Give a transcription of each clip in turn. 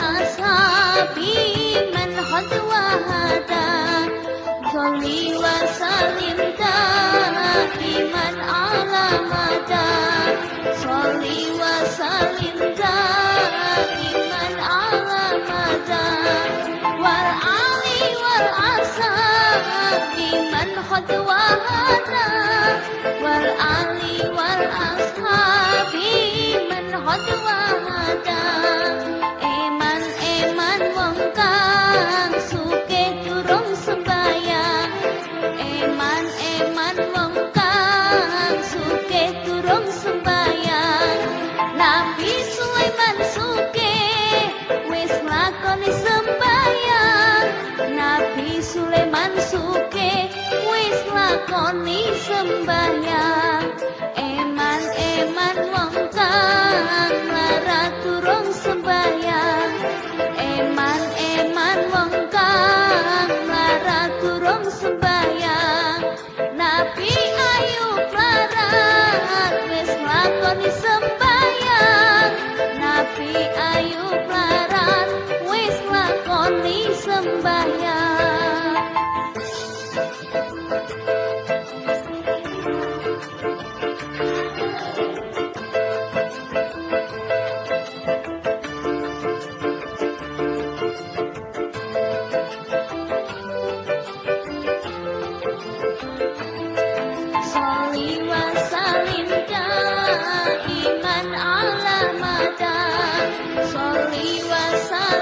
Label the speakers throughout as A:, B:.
A: أصحابي من خد وهدى صلي وسلم دائما على مدى صلي وسلم دائما على مدى والعلي والأصحاب من خد وهدى والعلي والأصحاب من خد وهدى lakoni sembahyang eman-eman wong kang lara turung sembahyang. Eman-eman wong kang lara turung sembahyang. Nabi ayu lara wis lakoni sembahyang. Nabi ayu lara wis lakoni sembahyang.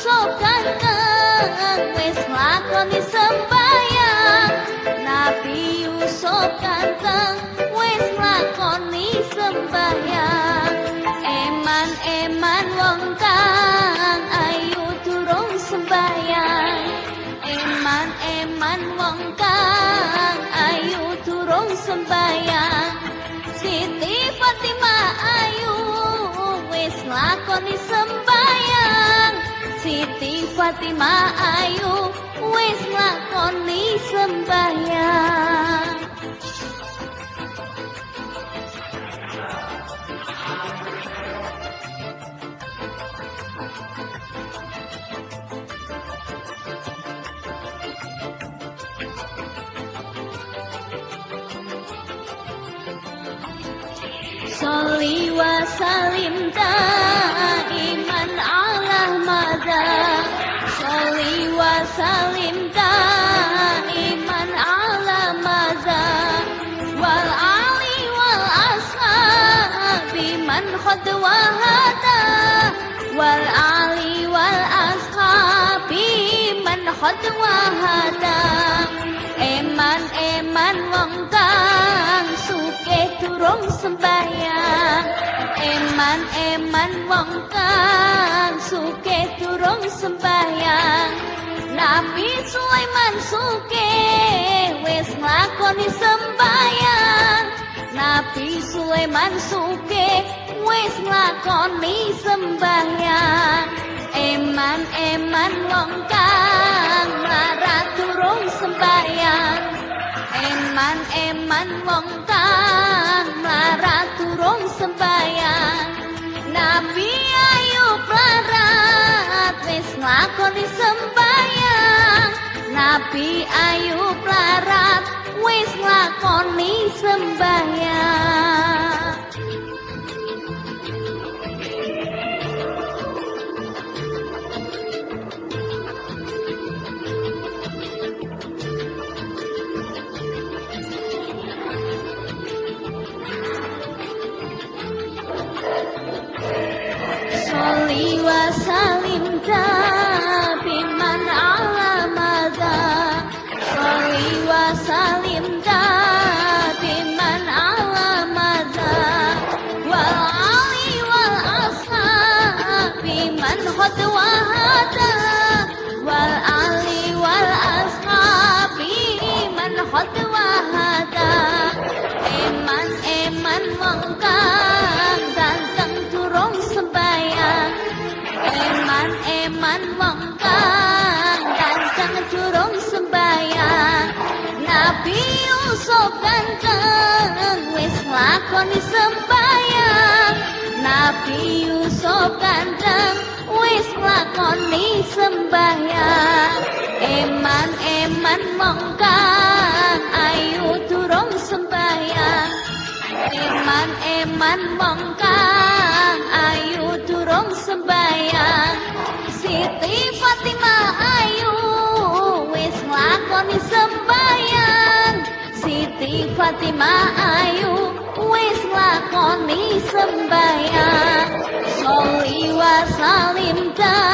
A: sokan kang wis lakoni sembayang Nabi Yusuf kang wis lakoni sembayang Eman-eman wong kang ayu durung sembayang Eman-eman wong kang ayu durung sembayang Siti Fatimah ayu wis lakoni sembayang Siti Fatimah ayu wis lakoni sembahyang Soli wa salim الخد والهدى والعلي والأصحابي من eman eman wong kang وانقان durung sembahyang. Eman-eman wong kang سوكي durung sembahyang. Nabi Sulaiman suke wis nglakoni sembahyang. Nabi Sulaiman suke wis nglakoni sembahyang. Eman eman wong kang marat turung sembahyang. Eman eman wong kang marat turung sembahyang. Nabi ayu larat wis nglakoni sembahyang. Nabi ayu larat wis nglakoni sembahyang. Soli wa salim Yusuf ganteng wis lakoni sembayang Nabi Yusuf ganteng wis lakoni sembayang Eman eman mongkang ayu turung sembayang Eman eman mongkang ayu durung sembayang Siti Fatimah Fatimah ayu wis lakoni sembayang Sholli wa salim biman